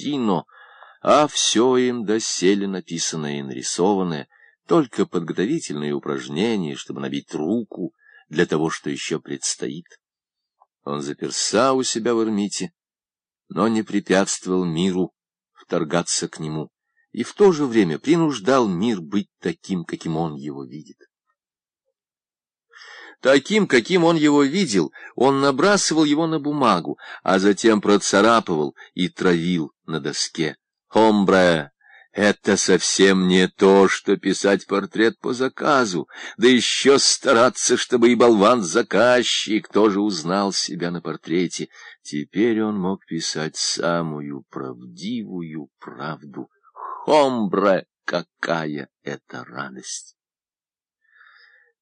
Бородино, а все им доселе написанное и нарисованное, только подготовительные упражнения, чтобы набить руку для того, что еще предстоит. Он заперся у себя в Эрмите, но не препятствовал миру вторгаться к нему, и в то же время принуждал мир быть таким, каким он его видит. Таким, каким он его видел, он набрасывал его на бумагу, а затем процарапывал и травил на доске. «Хомбре, это совсем не то, что писать портрет по заказу, да еще стараться, чтобы и болван-заказчик тоже узнал себя на портрете. Теперь он мог писать самую правдивую правду. Хомбре, какая это радость!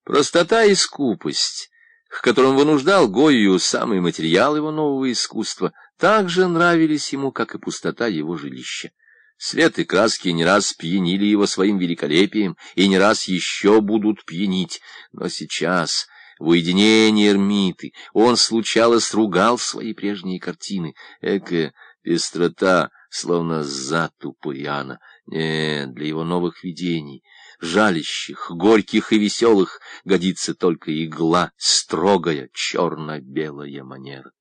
Простота и скупость, к которым вынуждал Гою самый материал его нового искусства, также нравились ему, как и пустота его жилища. Свет и краски не раз пьянили его своим великолепием, и не раз еще будут пьянить. Но сейчас, в уединении эрмиты, он случалось ругал свои прежние картины. Эка пестрота, словно зад у Пуриана. Нет, для его новых видений — жалящих, горьких и веселых, годится только игла, строгая, черно-белая манера.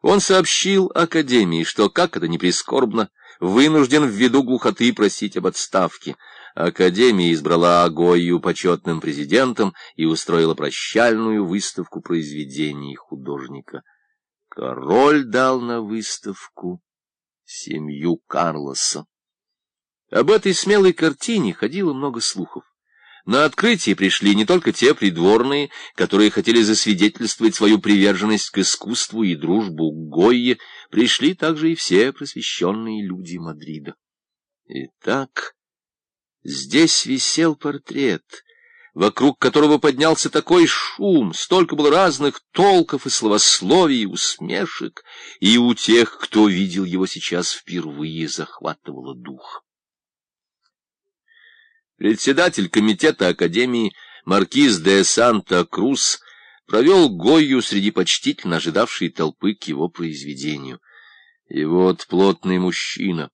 Он сообщил Академии, что, как это ни прискорбно, вынужден ввиду глухоты просить об отставке. Академия избрала Агою почетным президентом и устроила прощальную выставку произведений художника. Король дал на выставку семью Карлоса. Об этой смелой картине ходило много слухов. На открытие пришли не только те придворные, которые хотели засвидетельствовать свою приверженность к искусству и дружбу к Гойе, пришли также и все просвещенные люди Мадрида. Итак, здесь висел портрет, вокруг которого поднялся такой шум, столько было разных толков и словословий, и усмешек, и у тех, кто видел его сейчас впервые, захватывало дух. Председатель комитета Академии маркиз де Санта-Крус провел Гойю среди почтительно ожидавшей толпы к его произведению. И вот плотный мужчина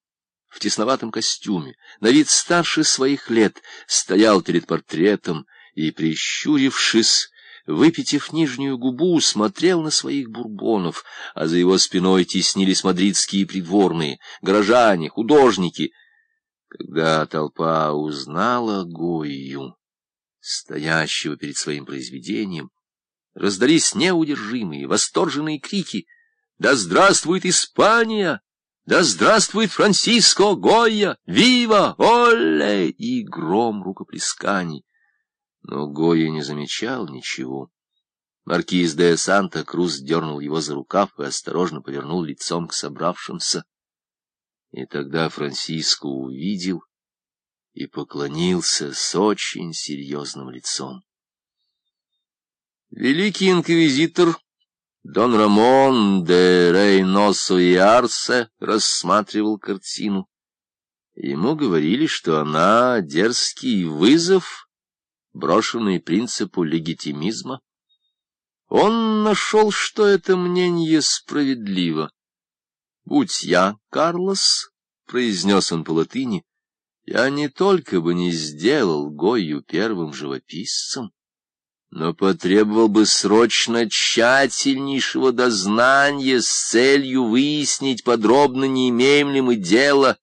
в тесноватом костюме, на вид старше своих лет, стоял перед портретом и, прищурившись, выпитив нижнюю губу, смотрел на своих бурбонов, а за его спиной теснились мадридские придворные, горожане, художники — когда толпа узнала Гою, стоящего перед своим произведением, раздались неудержимые, восторженные крики «Да здравствует Испания! Да здравствует Франциско Гойя! Вива! Оле!» и гром рукоплесканий. Но Гойя не замечал ничего. Маркиз де Санта-Крус дернул его за рукав и осторожно повернул лицом к собравшимся. И тогда Франсиско увидел и поклонился с очень серьезным лицом. Великий инквизитор Дон Рамон де Рейносо и Арсе рассматривал картину. Ему говорили, что она дерзкий вызов, брошенный принципу легитимизма. Он нашел, что это мнение справедливо. «Будь я, Карлос», — произнес он по латыни, — «я не только бы не сделал Гою первым живописцем, но потребовал бы срочно тщательнейшего дознания с целью выяснить подробно, не имеем ли мы дела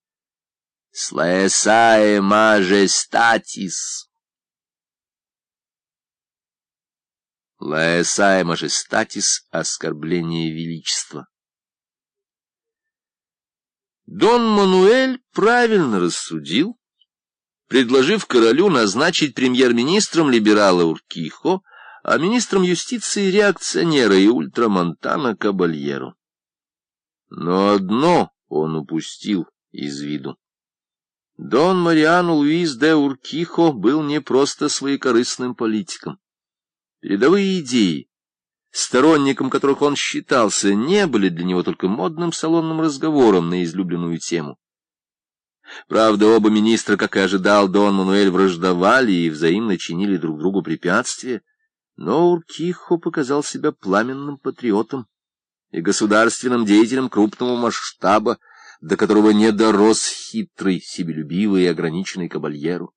с «Лаэсае мажестатис». «Лаэсае мажестатис» — оскорбление величества. Дон Мануэль правильно рассудил, предложив королю назначить премьер-министром либерала Уркихо, а министром юстиции реакционера и ультрамонтана Кабальеро. Но одно он упустил из виду. Дон Мариан Луис де Уркихо был не просто своекорыстным политиком. Передовые идеи, сторонником которых он считался, не были для него только модным салонным разговором на излюбленную тему. Правда, оба министра, как и ожидал Дон Мануэль, враждовали и взаимно чинили друг другу препятствия, но Уркихо показал себя пламенным патриотом и государственным деятелем крупного масштаба, до которого не дорос хитрый, себелюбивый и ограниченный кабальеру.